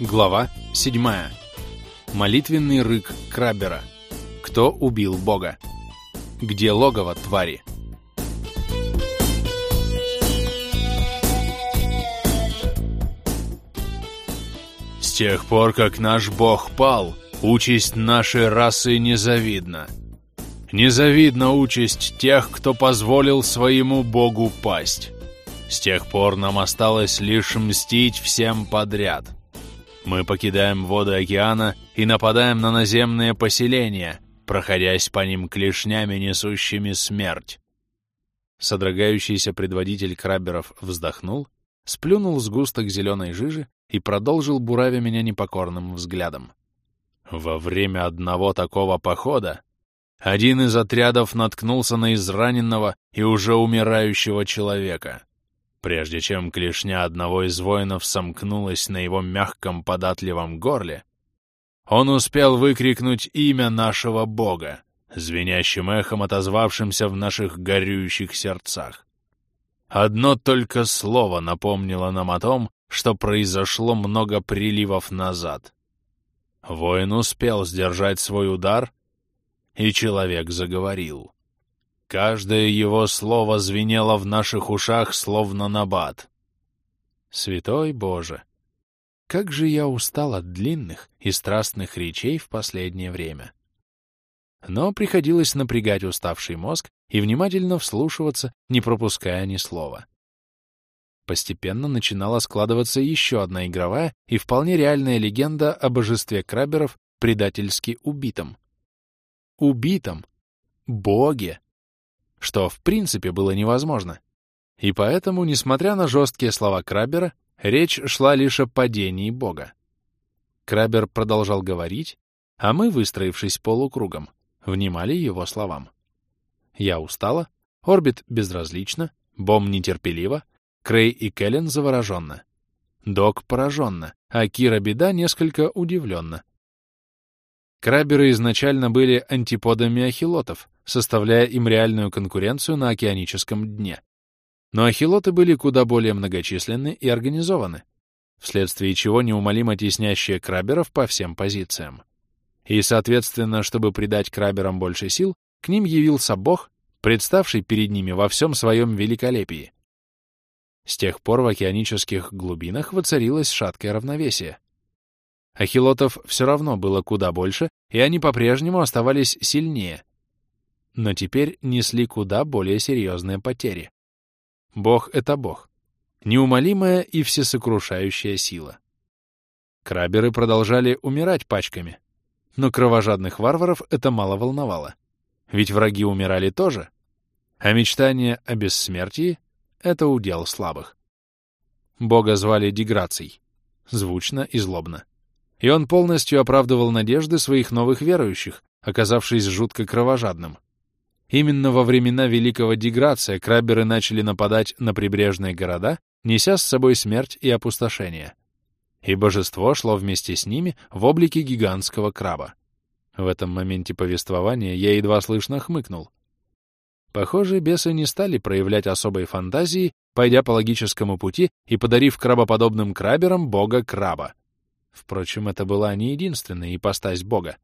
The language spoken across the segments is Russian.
Глава 7. Молитвенный рык Краббера. Кто убил Бога? Где логово твари? С тех пор, как наш Бог пал, участь нашей расы незавидна. Незавидна участь тех, кто позволил своему Богу пасть. С тех пор нам осталось лишь мстить всем подряд — мы покидаем воды океана и нападаем на наземные поселения, проходясь по ним клешнями, несущими смерть. Содрогающийся предводитель краберов вздохнул, сплюнул сгусток зеленой жижи и продолжил буравя меня непокорным взглядом. Во время одного такого похода один из отрядов наткнулся на израненного и уже умирающего человека. Прежде чем клешня одного из воинов сомкнулась на его мягком податливом горле, он успел выкрикнуть имя нашего Бога, звенящим эхом отозвавшимся в наших горюющих сердцах. Одно только слово напомнило нам о том, что произошло много приливов назад. Воин успел сдержать свой удар, и человек заговорил. Каждое его слово звенело в наших ушах, словно набат. Святой Боже! Как же я устал от длинных и страстных речей в последнее время. Но приходилось напрягать уставший мозг и внимательно вслушиваться, не пропуская ни слова. Постепенно начинала складываться еще одна игровая и вполне реальная легенда о божестве краберов, предательски убитом. Убитом! Боге! Что в принципе было невозможно. И поэтому, несмотря на жесткие слова Краббера, речь шла лишь о падении Бога. Краббер продолжал говорить, а мы, выстроившись полукругом, внимали его словам. Я устала, Орбит безразлично, Бом нетерпеливо, Крей и Келлен завороженно. Док пораженно, а Кира Беда несколько удивленно. Краберы изначально были антиподами ахилотов, составляя им реальную конкуренцию на океаническом дне. Но ахилоты были куда более многочисленны и организованы, вследствие чего неумолимо теснящие краберов по всем позициям. И, соответственно, чтобы придать краберам больше сил, к ним явился Бог, представший перед ними во всем своем великолепии. С тех пор в океанических глубинах воцарилось шаткое равновесие. Ахилотов все равно было куда больше, и они по-прежнему оставались сильнее, но теперь несли куда более серьезные потери. Бог — это Бог. Неумолимая и всесокрушающая сила. Краберы продолжали умирать пачками, но кровожадных варваров это мало волновало. Ведь враги умирали тоже, а мечтание о бессмертии — это удел слабых. Бога звали Деграций, звучно и злобно. И он полностью оправдывал надежды своих новых верующих, оказавшись жутко кровожадным. Именно во времена Великого Деграция краберы начали нападать на прибрежные города, неся с собой смерть и опустошение. И божество шло вместе с ними в облике гигантского краба. В этом моменте повествования я едва слышно хмыкнул. Похоже, бесы не стали проявлять особой фантазии, пойдя по логическому пути и подарив крабоподобным краберам бога краба. Впрочем, это была не единственная ипостась бога.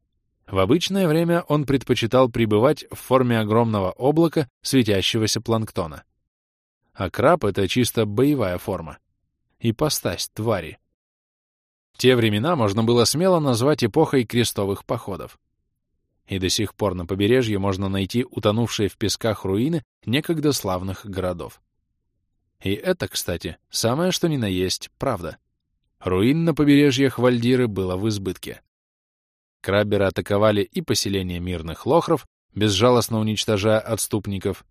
В обычное время он предпочитал пребывать в форме огромного облака светящегося планктона. А краб — это чисто боевая форма. Ипостась твари. Те времена можно было смело назвать эпохой крестовых походов. И до сих пор на побережье можно найти утонувшие в песках руины некогда славных городов. И это, кстати, самое что ни на есть правда. Руин на побережьях Вальдиры было в избытке. Крабберы атаковали и поселения мирных лохров, безжалостно уничтожая отступников.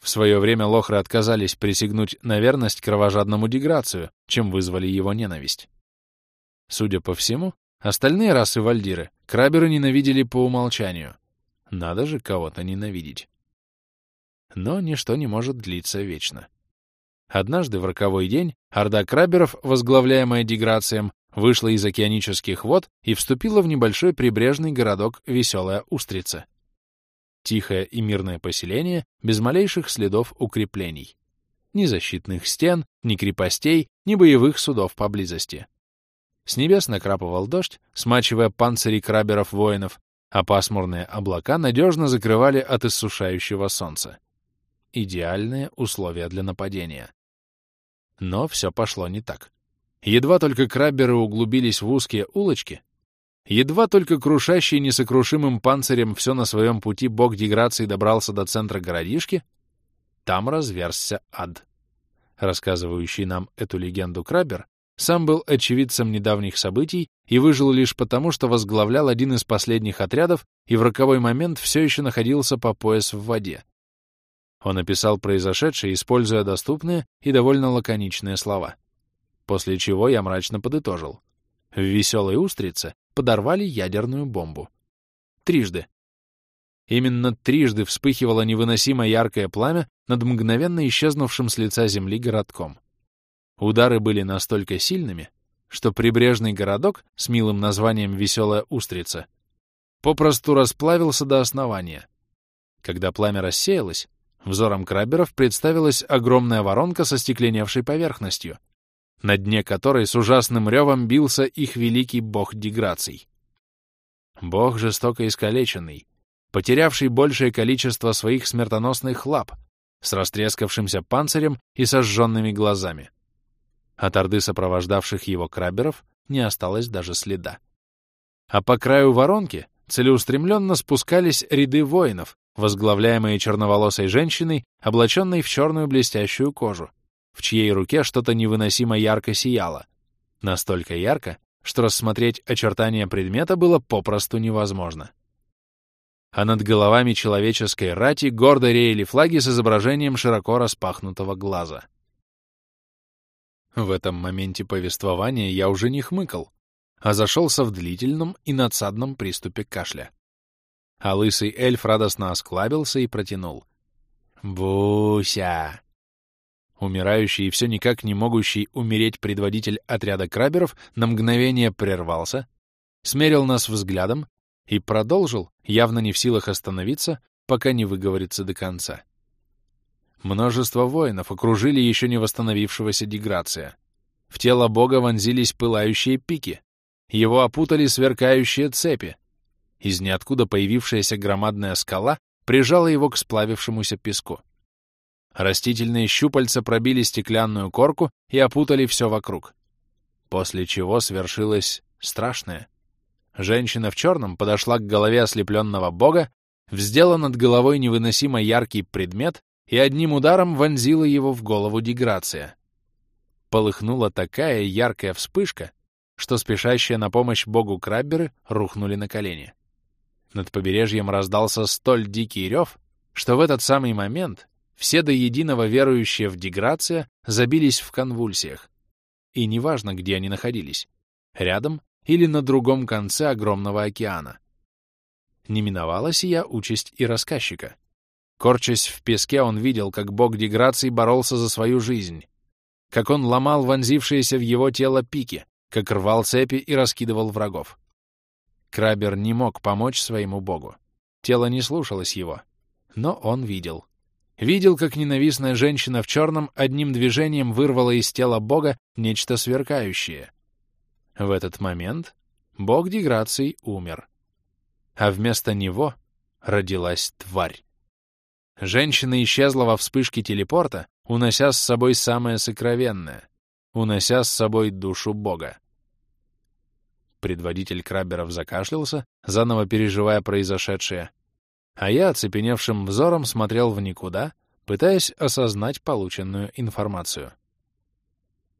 В свое время лохры отказались присягнуть на верность кровожадному деграцию, чем вызвали его ненависть. Судя по всему, остальные расы вальдиры краберы ненавидели по умолчанию. Надо же кого-то ненавидеть. Но ничто не может длиться вечно. Однажды в роковой день орда краберов, возглавляемая деграцием, вышла из океанических вод и вступила в небольшой прибрежный городок Веселая Устрица. Тихое и мирное поселение, без малейших следов укреплений. Ни защитных стен, ни крепостей, ни боевых судов поблизости. С небес накрапывал дождь, смачивая панцири краберов-воинов, а пасмурные облака надежно закрывали от иссушающего солнца. Идеальные условия для нападения. Но все пошло не так. Едва только крабберы углубились в узкие улочки, едва только крушащий несокрушимым панцирем все на своем пути бог деграции добрался до центра городишки, там разверзся ад. Рассказывающий нам эту легенду краббер сам был очевидцем недавних событий и выжил лишь потому, что возглавлял один из последних отрядов и в роковой момент все еще находился по пояс в воде. Он описал произошедшее, используя доступные и довольно лаконичные слова после чего я мрачно подытожил. В веселой устрице подорвали ядерную бомбу. Трижды. Именно трижды вспыхивало невыносимо яркое пламя над мгновенно исчезнувшим с лица земли городком. Удары были настолько сильными, что прибрежный городок с милым названием «Веселая устрица» попросту расплавился до основания. Когда пламя рассеялось, взором краберов представилась огромная воронка со стекленевшей поверхностью — на дне которой с ужасным ревом бился их великий бог деграций. Бог жестоко искалеченный, потерявший большее количество своих смертоносных лап, с растрескавшимся панцирем и сожженными глазами. От орды сопровождавших его краберов не осталось даже следа. А по краю воронки целеустремленно спускались ряды воинов, возглавляемые черноволосой женщиной, облаченной в черную блестящую кожу, в чьей руке что-то невыносимо ярко сияло. Настолько ярко, что рассмотреть очертания предмета было попросту невозможно. А над головами человеческой рати гордо реяли флаги с изображением широко распахнутого глаза. В этом моменте повествования я уже не хмыкал, а зашелся в длительном и надсадном приступе кашля. А лысый эльф радостно осклабился и протянул. «Буся!» Умирающий и все никак не могущий умереть предводитель отряда краберов на мгновение прервался, смерил нас взглядом и продолжил, явно не в силах остановиться, пока не выговорится до конца. Множество воинов окружили еще не восстановившегося деграция. В тело бога вонзились пылающие пики, его опутали сверкающие цепи. Из ниоткуда появившаяся громадная скала прижала его к сплавившемуся песку. Растительные щупальца пробили стеклянную корку и опутали все вокруг. После чего свершилось страшное. Женщина в черном подошла к голове ослепленного бога, вздела над головой невыносимо яркий предмет и одним ударом вонзила его в голову деграция. Полыхнула такая яркая вспышка, что спешащие на помощь богу крабберы рухнули на колени. Над побережьем раздался столь дикий рев, что в этот самый момент все до единого верующие в деграция забились в конвульсиях. И неважно, где они находились — рядом или на другом конце огромного океана. Не миновала сия участь и рассказчика. Корчась в песке, он видел, как бог деграции боролся за свою жизнь, как он ломал вонзившиеся в его тело пики, как рвал цепи и раскидывал врагов. Крабер не мог помочь своему богу. Тело не слушалось его, но он видел — Видел, как ненавистная женщина в черном одним движением вырвала из тела бога нечто сверкающее. В этот момент бог деграций умер. А вместо него родилась тварь. Женщина исчезла во вспышке телепорта, унося с собой самое сокровенное, унося с собой душу бога. Предводитель краберов закашлялся, заново переживая произошедшее, а я оцепеневшим взором смотрел в никуда, пытаясь осознать полученную информацию.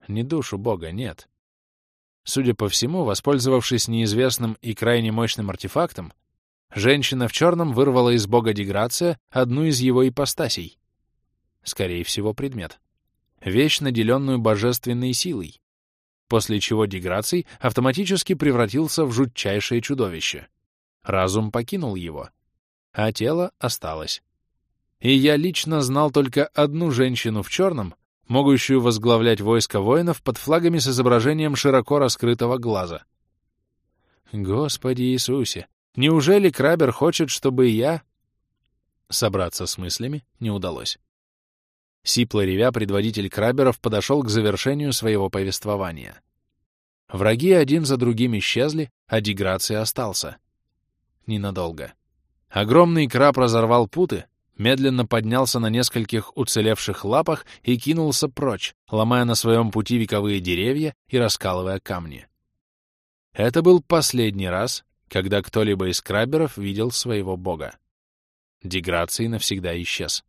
Не душу Бога, нет. Судя по всему, воспользовавшись неизвестным и крайне мощным артефактом, женщина в черном вырвала из Бога Деграция одну из его ипостасей. Скорее всего, предмет. Вещь, наделенную божественной силой, после чего Деграций автоматически превратился в жутчайшее чудовище. Разум покинул его — а тело осталось. И я лично знал только одну женщину в черном, могущую возглавлять войско воинов под флагами с изображением широко раскрытого глаза. Господи Иисусе, неужели Крабер хочет, чтобы я... Собраться с мыслями не удалось. Сипло ревя, предводитель Краберов подошел к завершению своего повествования. Враги один за другим исчезли, а деграции остался. Ненадолго. Огромный краб разорвал путы, медленно поднялся на нескольких уцелевших лапах и кинулся прочь, ломая на своем пути вековые деревья и раскалывая камни. Это был последний раз, когда кто-либо из краберов видел своего бога. Деграций навсегда исчез.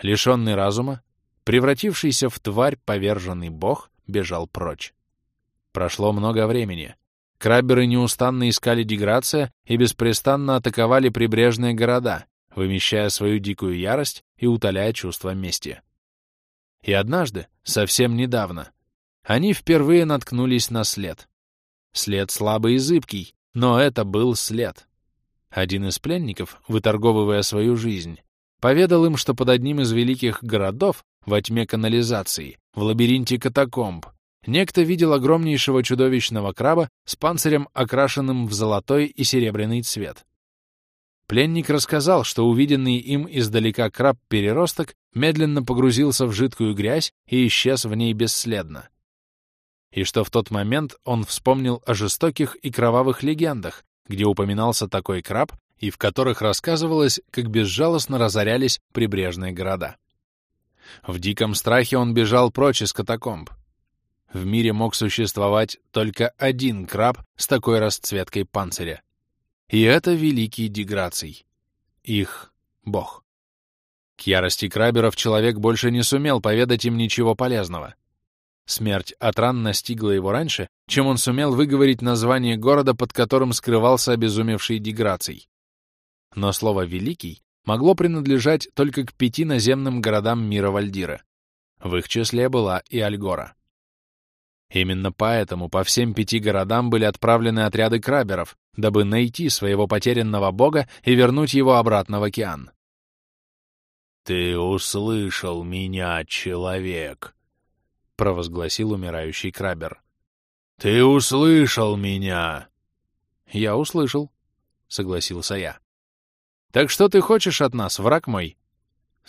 Лишенный разума, превратившийся в тварь поверженный бог, бежал прочь. Прошло много времени. Крабберы неустанно искали деграция и беспрестанно атаковали прибрежные города, вымещая свою дикую ярость и утоляя чувство мести. И однажды, совсем недавно, они впервые наткнулись на след. След слабый и зыбкий, но это был след. Один из пленников, выторговывая свою жизнь, поведал им, что под одним из великих городов, во тьме канализации, в лабиринте катакомб, некто видел огромнейшего чудовищного краба с панцирем, окрашенным в золотой и серебряный цвет. Пленник рассказал, что увиденный им издалека краб-переросток медленно погрузился в жидкую грязь и исчез в ней бесследно. И что в тот момент он вспомнил о жестоких и кровавых легендах, где упоминался такой краб и в которых рассказывалось, как безжалостно разорялись прибрежные города. В диком страхе он бежал прочь из катакомб. В мире мог существовать только один краб с такой расцветкой панциря. И это великий Деграций. Их бог. К ярости краберов человек больше не сумел поведать им ничего полезного. Смерть от ран настигла его раньше, чем он сумел выговорить название города, под которым скрывался обезумевший Деграций. Но слово «великий» могло принадлежать только к пяти наземным городам мира Вальдира. В их числе была и Альгора. Именно поэтому по всем пяти городам были отправлены отряды краберов, дабы найти своего потерянного бога и вернуть его обратно в океан. «Ты услышал меня, человек!» — провозгласил умирающий крабер. «Ты услышал меня!» «Я услышал», — согласился я. «Так что ты хочешь от нас, враг мой?»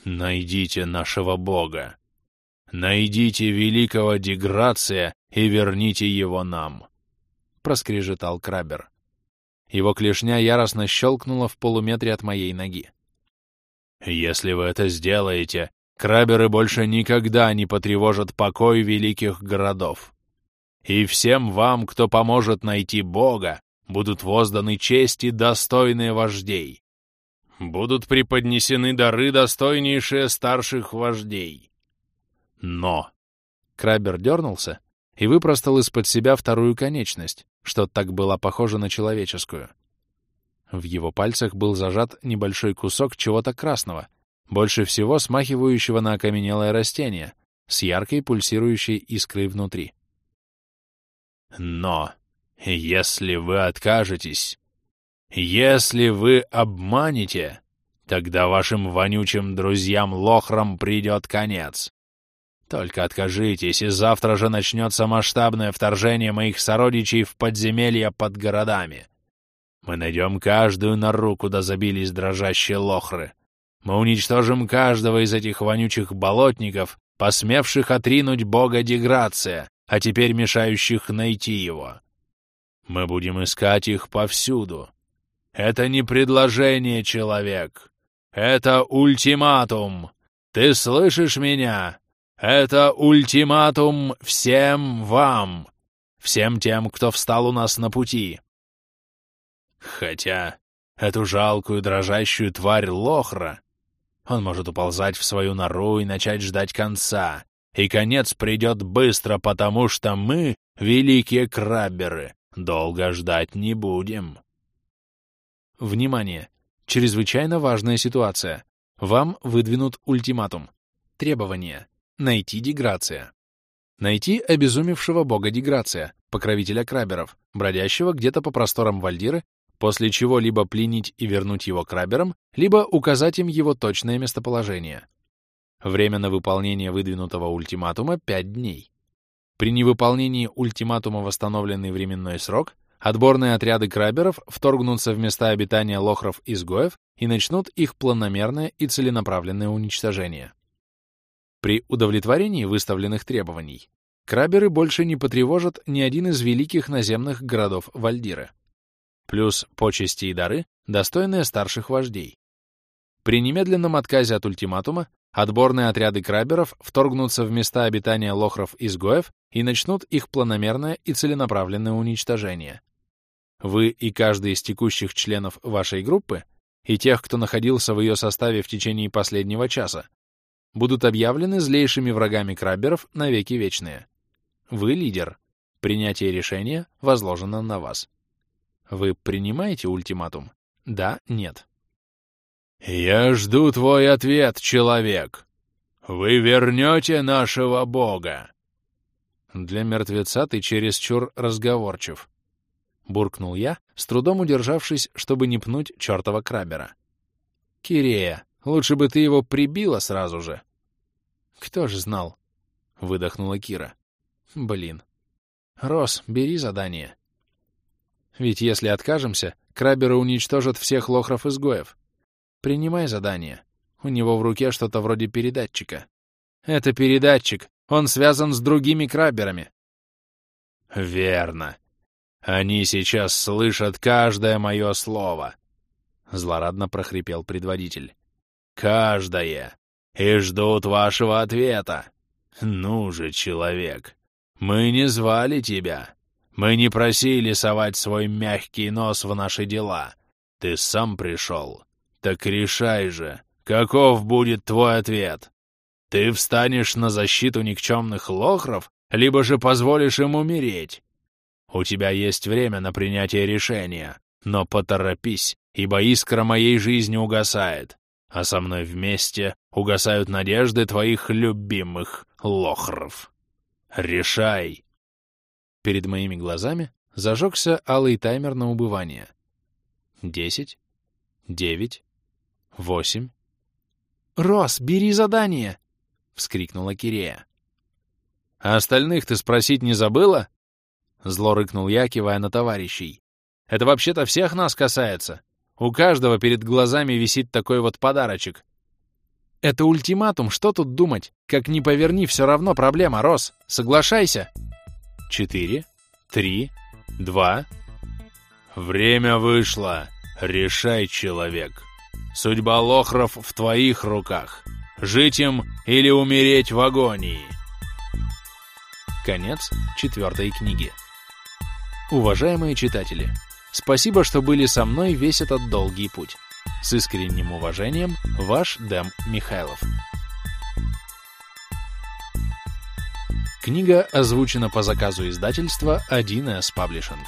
«Найдите нашего бога. Найдите великого Деграция и верните его нам», — проскрежетал крабер. Его клешня яростно щелкнула в полуметре от моей ноги. «Если вы это сделаете, краберы больше никогда не потревожат покой великих городов. И всем вам, кто поможет найти Бога, будут возданы чести, достойные вождей. Будут преподнесены дары, достойнейшие старших вождей. Но...» Крабер дернулся, и выпростал из-под себя вторую конечность, что так была похожа на человеческую. В его пальцах был зажат небольшой кусок чего-то красного, больше всего смахивающего на окаменелое растение, с яркой пульсирующей искрой внутри. «Но если вы откажетесь, если вы обманете, тогда вашим вонючим друзьям-лохрам придет конец. Только откажитесь, и завтра же начнется масштабное вторжение моих сородичей в подземелья под городами. Мы найдем каждую нору, куда забились дрожащие лохры. Мы уничтожим каждого из этих вонючих болотников, посмевших отринуть бога Деграция, а теперь мешающих найти его. Мы будем искать их повсюду. Это не предложение, человек. Это ультиматум. Ты слышишь меня? Это ультиматум всем вам, всем тем, кто встал у нас на пути. Хотя эту жалкую дрожащую тварь Лохра он может уползать в свою нору и начать ждать конца. И конец придет быстро, потому что мы, великие крабберы, долго ждать не будем. Внимание! Чрезвычайно важная ситуация. Вам выдвинут ультиматум. Требования. Найти Деграция. Найти обезумевшего бога Деграция, покровителя краберов, бродящего где-то по просторам Вальдиры, после чего либо пленить и вернуть его краберам, либо указать им его точное местоположение. Время на выполнение выдвинутого ультиматума — 5 дней. При невыполнении ультиматума восстановленный временной срок отборные отряды краберов вторгнутся в места обитания лохров-изгоев и начнут их планомерное и целенаправленное уничтожение. При удовлетворении выставленных требований краберы больше не потревожат ни один из великих наземных городов Вальдиры. Плюс почести и дары, достойные старших вождей. При немедленном отказе от ультиматума отборные отряды краберов вторгнутся в места обитания лохров-изгоев и начнут их планомерное и целенаправленное уничтожение. Вы и каждый из текущих членов вашей группы, и тех, кто находился в ее составе в течение последнего часа, будут объявлены злейшими врагами краберов навеки вечные. Вы лидер. Принятие решения возложено на вас. Вы принимаете ультиматум? Да, нет. «Я жду твой ответ, человек. Вы вернете нашего бога!» Для мертвеца ты чересчур разговорчив. Буркнул я, с трудом удержавшись, чтобы не пнуть чертова крабера. Кирея, лучше бы ты его прибила сразу же. Кто же знал? Выдохнула Кира. Блин. Рос, бери задание. Ведь если откажемся, краберы уничтожат всех лохров-изгоев. Принимай задание. У него в руке что-то вроде передатчика. Это передатчик. Он связан с другими краберами. Верно. Они сейчас слышат каждое мое слово. Злорадно прохрипел предводитель. Каждое. И ждут вашего ответа. Ну же, человек, мы не звали тебя. Мы не просили совать свой мягкий нос в наши дела. Ты сам пришел. Так решай же, каков будет твой ответ? Ты встанешь на защиту никчемных лохров, либо же позволишь им умереть? У тебя есть время на принятие решения, но поторопись, ибо искра моей жизни угасает, а со мной вместе угасают надежды твоих любимых лохров. Решай!» Перед моими глазами зажегся алый таймер на убывание. Десять, девять, восемь. «Рос, бери задание!» — вскрикнула Кирея. «А остальных ты спросить не забыла?» Зло рыкнул я, кивая на товарищей. «Это вообще-то всех нас касается. У каждого перед глазами висит такой вот подарочек. Это ультиматум, что тут думать? Как ни поверни, все равно проблема, Рос. Соглашайся!» «Четыре, три, два...» «Время вышло. Решай, человек!» Судьба лохров в твоих руках. Жить им или умереть в агонии. Конец четвертой книги. Уважаемые читатели, спасибо, что были со мной весь этот долгий путь. С искренним уважением, ваш Дэм Михайлов. Книга озвучена по заказу издательства 1С Publishing.